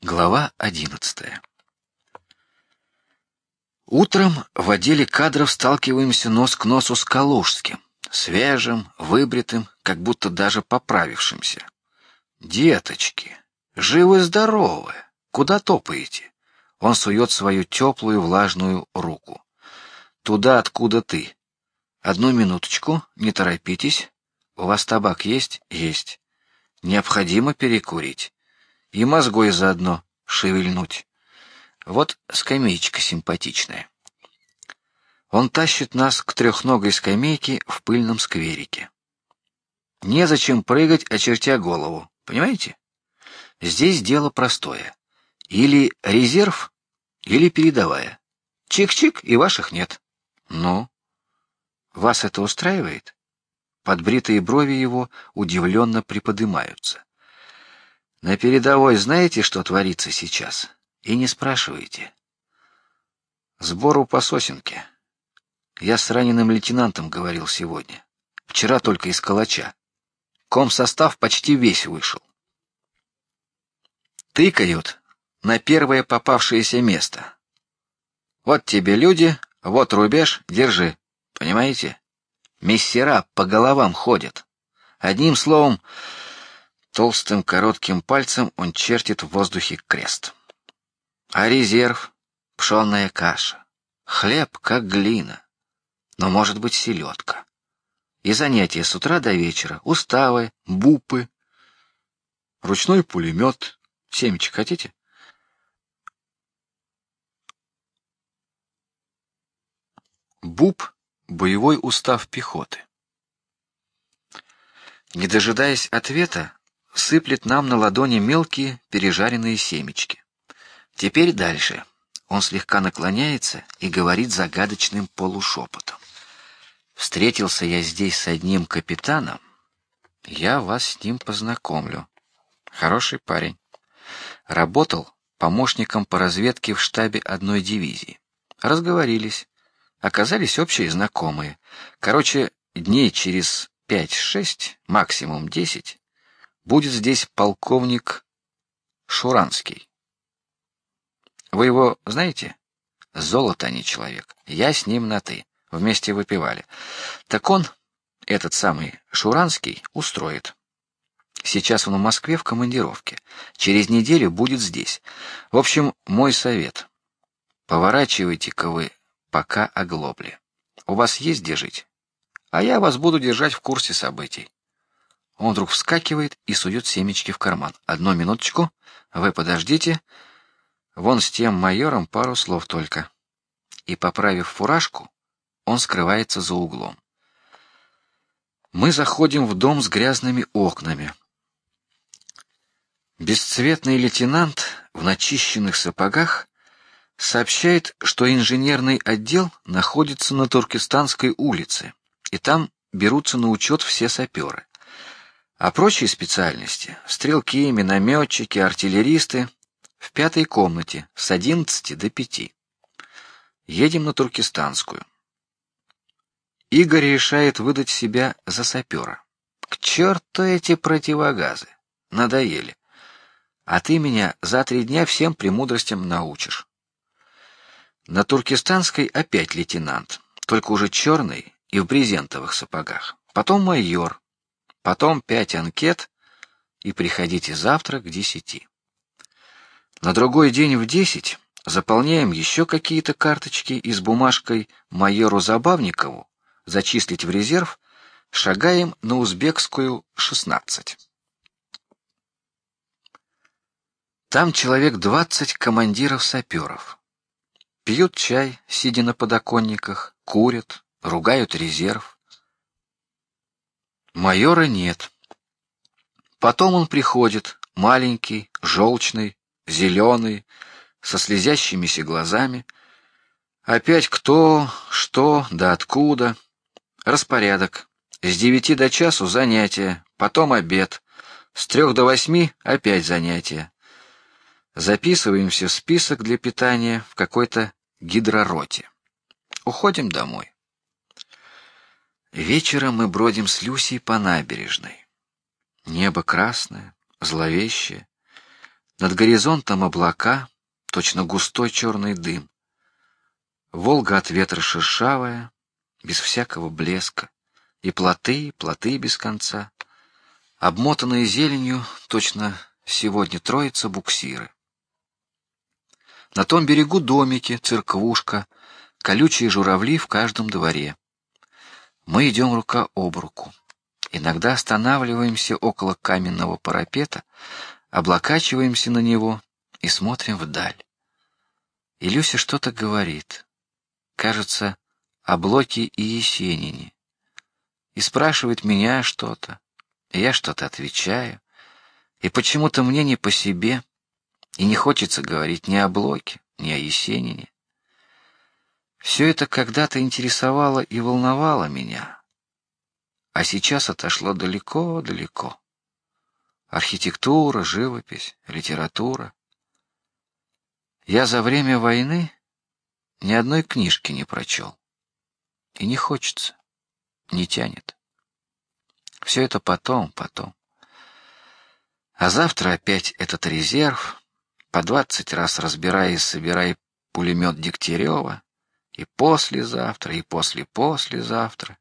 Глава одиннадцатая. Утром в отделе кадров сталкиваемся нос к носу с Калужским, свежим, выбритым, как будто даже поправившимся. Деточки, живы здоровы, куда топаете? Он сует свою теплую влажную руку. Туда, откуда ты. Одну минуточку, не торопитесь. У вас табак есть? Есть. Необходимо перекурить и мозгой заодно шевельнуть. Вот скамеечка симпатичная. Он тащит нас к трехногой скамейке в пыльном скверике. Незачем прыгать, очертя голову, понимаете? Здесь дело простое: или резерв, или передовая. Чик-чик и ваших нет. Ну, вас это устраивает? Подбритые брови его удивленно приподнимаются. На передовой знаете, что творится сейчас? И не спрашивайте. Сбору по сосенке. Я с раненым лейтенантом говорил сегодня. Вчера только из Калача. Ком состав почти весь вышел. Тыкают на первое попавшееся место. Вот тебе люди, вот рубеж, держи. Понимаете? Мессера по головам ходят. Одним словом, Толстым коротким пальцем он чертит в воздухе крест. А резерв — пшенная каша, хлеб как глина, но может быть селедка. И занятия с утра до вечера, уставы, бупы, ручной пулемет, семечек хотите? БУП — боевой устав пехоты. Не дожидаясь ответа, сыплет нам на ладони мелкие пережаренные семечки. Теперь дальше. Он слегка наклоняется и говорит загадочным полушепотом: "Встретился я здесь с одним капитаном. Я вас с ним познакомлю. Хороший парень. Работал помощником по разведке в штабе одной дивизии. Разговорились, оказались общие знакомые. Короче, дней через пять-шесть, максимум десять, будет здесь полковник Шуранский. Вы его знаете? Золото, а не человек. Я с ним на ты. Вместе выпивали. Так он, этот самый Шуранский, устроит. Сейчас он в Москве в командировке. Через неделю будет здесь. В общем, мой совет: поворачивайте-ка вы пока оглобли. У вас есть где а я вас буду держать в курсе событий. Он вдруг вскакивает и сует семечки в карман. Одну минуточку, вы подождите. Вон с тем майором пару слов только. И поправив фуражку, он скрывается за углом. Мы заходим в дом с грязными окнами. Бесцветный лейтенант в начищенных сапогах сообщает, что инженерный отдел находится на Туркестанской улице, и там берутся на учет все саперы. А прочие специальности — стрелки, минометчики, артиллеристы — в пятой комнате с одиннадцати до пяти. Едем на Туркестанскую. Игорь решает выдать себя за сапера. К черту эти противогазы, надоели. А ты меня за три дня всем премудростям научишь. На Туркестанской опять лейтенант, только уже черный и в брезентовых сапогах. Потом майор, потом пять анкет и приходите завтра к десяти. На другой день в десять заполняем еще какие-то карточки и с бумажкой майору Забавникову зачислить в резерв, шагаем на узбекскую шестнадцать. Там человек двадцать командиров саперов. Пьют чай, сидя на подоконниках, курят, ругают резерв. Майора нет. Потом он приходит, маленький, желчный, зеленый, со слезящимися глазами. Опять кто, что, да откуда. Распорядок. С девяти до часу занятия, потом обед. С трех до восьми опять занятия. Записываемся в список для питания в какой-то гидророте. Уходим домой. Вечером мы бродим с Люсей по набережной. Небо красное, зловещее. Над горизонтом облака, точно густой черный дым. Волга от ветра шершавая, без всякого блеска, и плоты, плоты без конца, обмотанные зеленью, точно сегодня троица буксиры. На том берегу домики, церквушка, колючие журавли в каждом дворе. Мы идем рука об руку. Иногда останавливаемся около каменного парапета, облокачиваемся на него и смотрим вдаль. И Люся что-то говорит. Кажется, о Блоке и Есенине. И спрашивает меня что-то, я что-то отвечаю. И почему-то мне не по себе, и не хочется говорить ни о Блоке, ни о Есенине. Все это когда-то интересовало и волновало меня, а сейчас отошло далеко-далеко. Архитектура, живопись, литература. Я за время войны ни одной книжки не прочел, и не хочется, не тянет. Все это потом, потом. А завтра опять этот резерв, по двадцать раз разбирая и собирая пулемет Дегтярева, и послезавтра, и после послезавтра,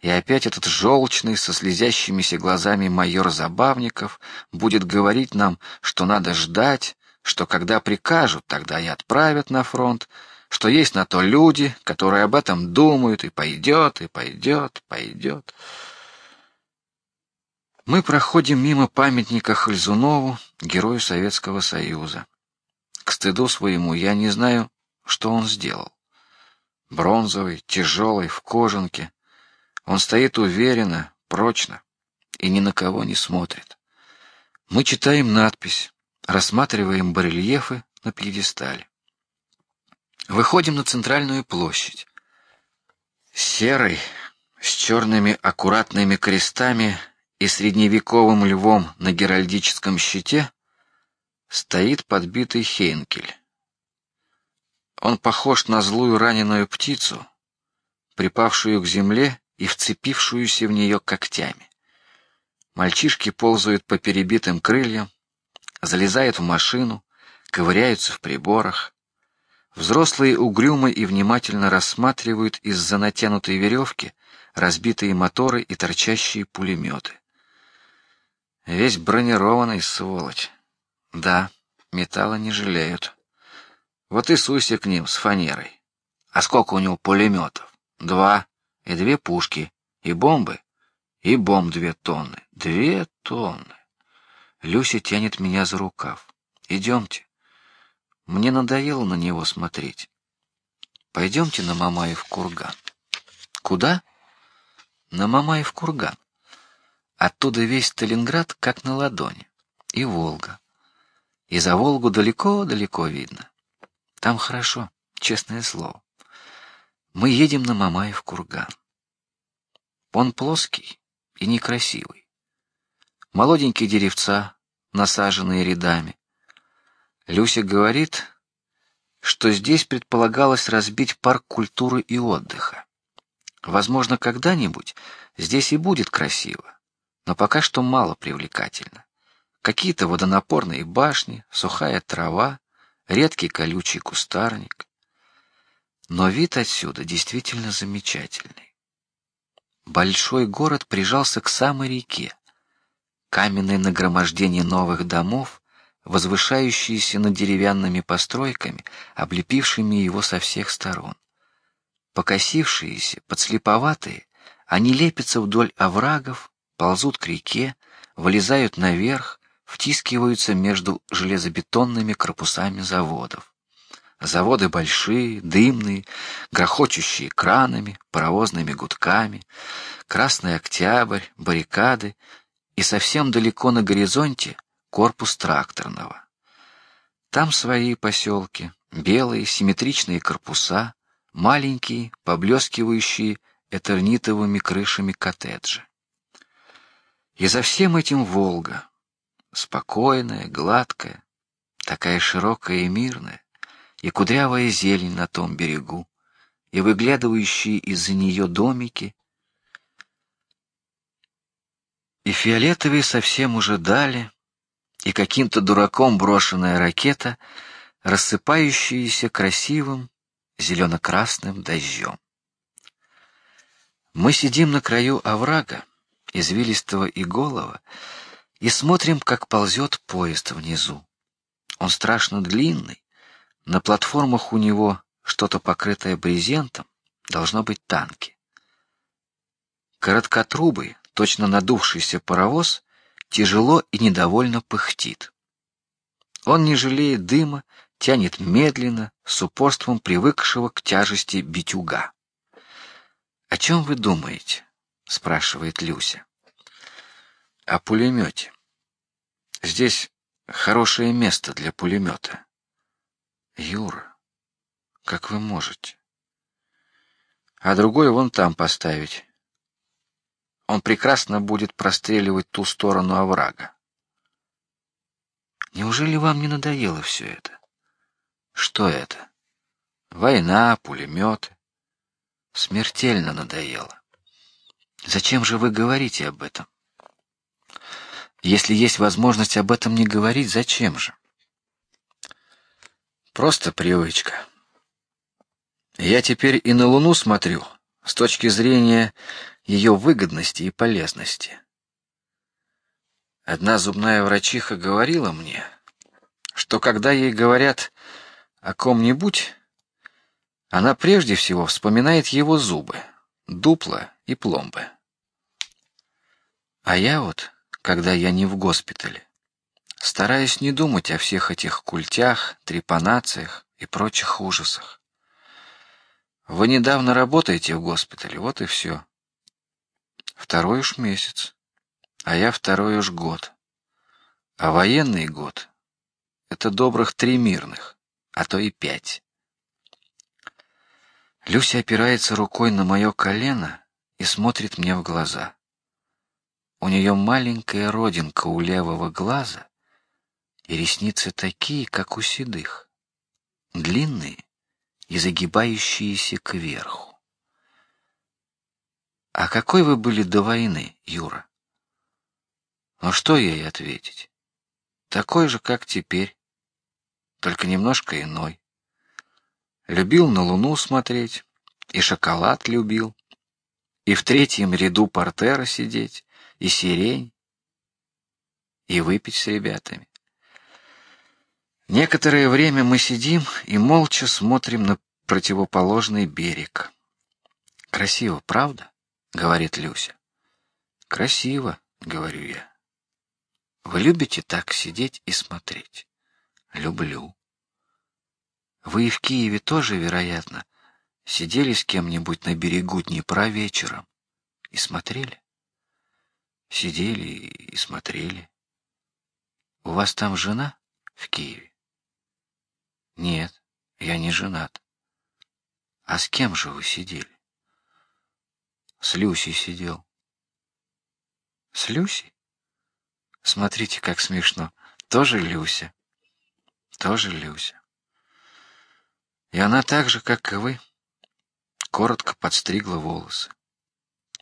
и опять этот желчный со слезящимися глазами майор Забавников будет говорить нам, что надо ждать, что когда прикажут, тогда и отправят на фронт, что есть на то люди, которые об этом думают, и пойдет, и пойдет, пойдет. Мы проходим мимо памятника Хальзунову, герою Советского Союза. К стыду своему я не знаю, что он сделал. Бронзовый, тяжелый, в кожанке. Он стоит уверенно, прочно и ни на кого не смотрит. Мы читаем надпись, рассматриваем барельефы на пьедестале. Выходим на центральную площадь. Серый, с черными аккуратными крестами и средневековым львом на геральдическом щите стоит подбитый Хейнкель. Он похож на злую раненую птицу, припавшую к земле и вцепившуюся в нее когтями. Мальчишки ползают по перебитым крыльям, залезают в машину, ковыряются в приборах. Взрослые угрюмо и внимательно рассматривают из-за натянутой веревки разбитые моторы и торчащие пулеметы. Весь бронированный, сволочь. Да, металла не жалеют. Вот и суйся к ним с фанерой. А сколько у него пулеметов? Два и две пушки и бомбы и бомб две тонны. Две тонны. Люся тянет меня за рукав. Идемте. Мне надоело на него смотреть. Пойдемте на Мамаев курган. Куда? На Мамаев курган. Оттуда весь Сталинград как на ладони, и Волга. И за Волгу далеко-далеко видно. Там хорошо, честное слово. Мы едем на Мамаев курган. Он плоский и некрасивый. Молоденькие деревца, насаженные рядами. Люся говорит, что здесь предполагалось разбить парк культуры и отдыха. Возможно, когда-нибудь здесь и будет красиво но пока что мало привлекательно. Какие-то водонапорные башни, сухая трава, редкий колючий кустарник. Но вид отсюда действительно замечательный. Большой город прижался к самой реке. Каменное нагромождение новых домов, возвышающиеся над деревянными постройками, облепившими его со всех сторон. Покосившиеся, подслеповатые, они лепятся вдоль оврагов, ползут к реке, вылезают наверх, втискиваются между железобетонными корпусами заводов. Заводы большие, дымные, грохочущие кранами, паровозными гудками, Красный Октябрь, баррикады и совсем далеко на горизонте корпус тракторного. Там свои поселки, белые симметричные корпуса, маленькие, поблескивающие этернитовыми крышами коттеджи. И за всем этим Волга, спокойная, гладкая, такая широкая и мирная, и кудрявая зелень на том берегу, и выглядывающие из-за нее домики, и фиолетовые совсем уже дали, и каким-то дураком брошенная ракета, рассыпающаяся красивым зелено-красным дождем. Мы сидим на краю оврага, извилистого и голого, и смотрим, как ползет поезд внизу. Он страшно длинный, на платформах у него что-то покрытое брезентом, должно быть танки. Короткотрубый, точно надувшийся паровоз тяжело и недовольно пыхтит. Он не жалеет дыма, тянет медленно, с упорством привыкшего к тяжести битюга. О чем вы думаете? спрашивает Люся. О пулемете. Здесь хорошее место для пулемета. Юра, как вы можете? А другой вон там поставить. Он прекрасно будет простреливать ту сторону оврага. Неужели вам не надоело все это? Что это? Война, пулеметы. Смертельно надоело. Зачем же вы говорите об этом? Если есть возможность об этом не говорить, зачем же? Просто привычка. Я теперь и на Луну смотрю с точки зрения ее выгодности и полезности. Одна зубная врачиха говорила мне, что когда ей говорят о ком-нибудь, она прежде всего вспоминает его зубы, дупла и пломбы. А я вот, когда я не в госпитале, стараюсь не думать о всех этих культях, трепанациях и прочих ужасах. Вы недавно работаете в госпитале, вот и все. Второй уж месяц, а я второй уж год. А военный год — это добрых три мирных, а то и пять. Люся опирается рукой на мое колено и смотрит мне в глаза. У нее маленькая родинка у левого глаза, и ресницы такие, как у седых, длинные и загибающиеся кверху. А какой вы были до войны, Юра? Ну что ей ответить? Такой же, как теперь, только немножко иной. Любил на луну смотреть, и шоколад любил, и в третьем ряду портера сидеть, и сирень, и выпить с ребятами. Некоторое время мы сидим и молча смотрим на противоположный берег. Красиво, правда? говорит Люся. Красиво, говорю я. Вы любите так сидеть и смотреть? Люблю. Вы и в Киеве тоже, вероятно, сидели с кем-нибудь на берегу Днепра вечером и смотрели? Сидели и смотрели. У вас там жена в Киеве? Нет, я не женат. А с кем же вы сидели? С Люсей сидел. С Люсей? Смотрите, как смешно. Тоже Люся. Тоже Люся. И она так же, как и вы, коротко подстригла волосы.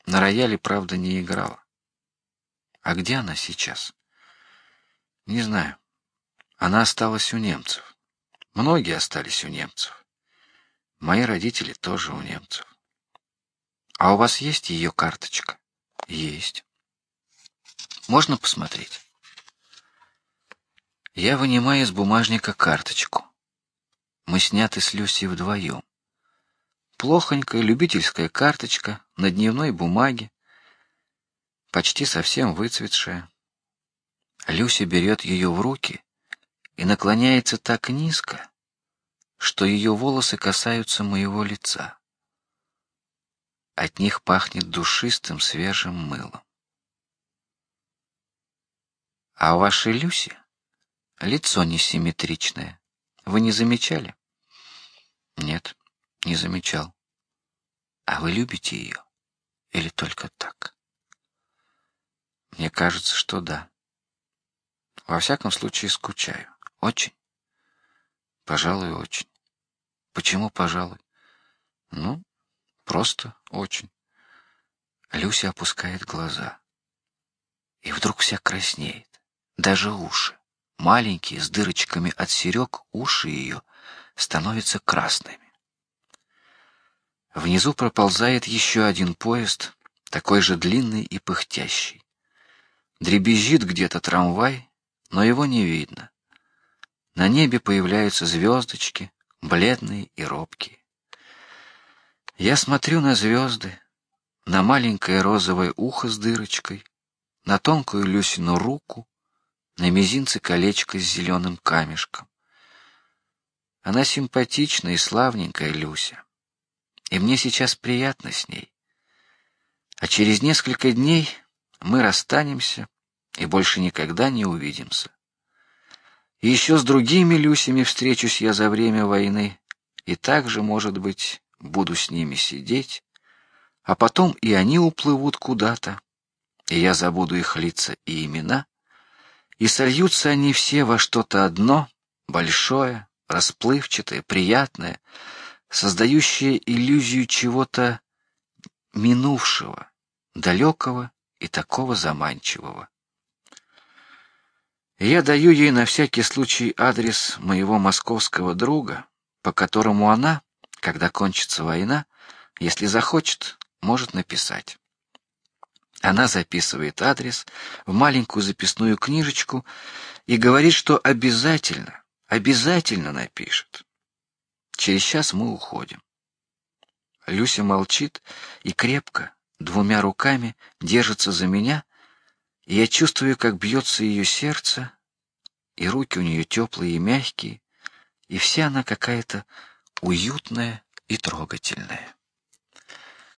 На рояле, правда, не играла. А где она сейчас? Не знаю. Она осталась у немцев. Многие остались у немцев. Мои родители тоже у немцев. А у вас есть ее карточка? Есть. Можно посмотреть? Я вынимаю из бумажника карточку. Мы сняты с Люси вдвоем. Плохонькая любительская карточка на дневной бумаге, почти совсем выцветшая. Люся берет ее в руки и наклоняется так низко, что ее волосы касаются моего лица. От них пахнет душистым свежим мылом. А у вашей Люси лицо несимметричное. Вы не замечали? Нет, не замечал. А вы любите ее или только так? Мне кажется, что да. Во всяком случае, скучаю. Очень. Пожалуй, очень. Почему, пожалуй? Ну, просто очень. Люся опускает глаза. И вдруг вся краснеет, даже уши. маленькие, с дырочками от серег, уши ее становятся красными. Внизу проползает еще один поезд, такой же длинный и пыхтящий. Дребезжит где-то трамвай, но его не видно. На небе появляются звездочки, бледные и робкие. Я смотрю на звезды, на маленькое розовое ухо с дырочкой, на тонкую Люсину руку, на мизинце колечко с зеленым камешком. Она симпатичная и славненькая Люся, и мне сейчас приятно с ней. А через несколько дней мы расстанемся и больше никогда не увидимся. И еще с другими Люсями встречусь я за время войны, и также, может быть, буду с ними сидеть, а потом и они уплывут куда-то, и я забуду их лица и имена, и сольются они все во что-то одно, большое, расплывчатое, приятное, создающее иллюзию чего-то минувшего, далекого и такого заманчивого. Я даю ей на всякий случай адрес моего московского друга, по которому она, когда кончится война, если захочет, может написать. Она записывает адрес в маленькую записную книжечку и говорит, что обязательно, обязательно напишет. Через час мы уходим. Люся молчит и крепко двумя руками держится за меня, и я чувствую, как бьется ее сердце, и руки у нее теплые и мягкие, и вся она какая-то уютная и трогательная.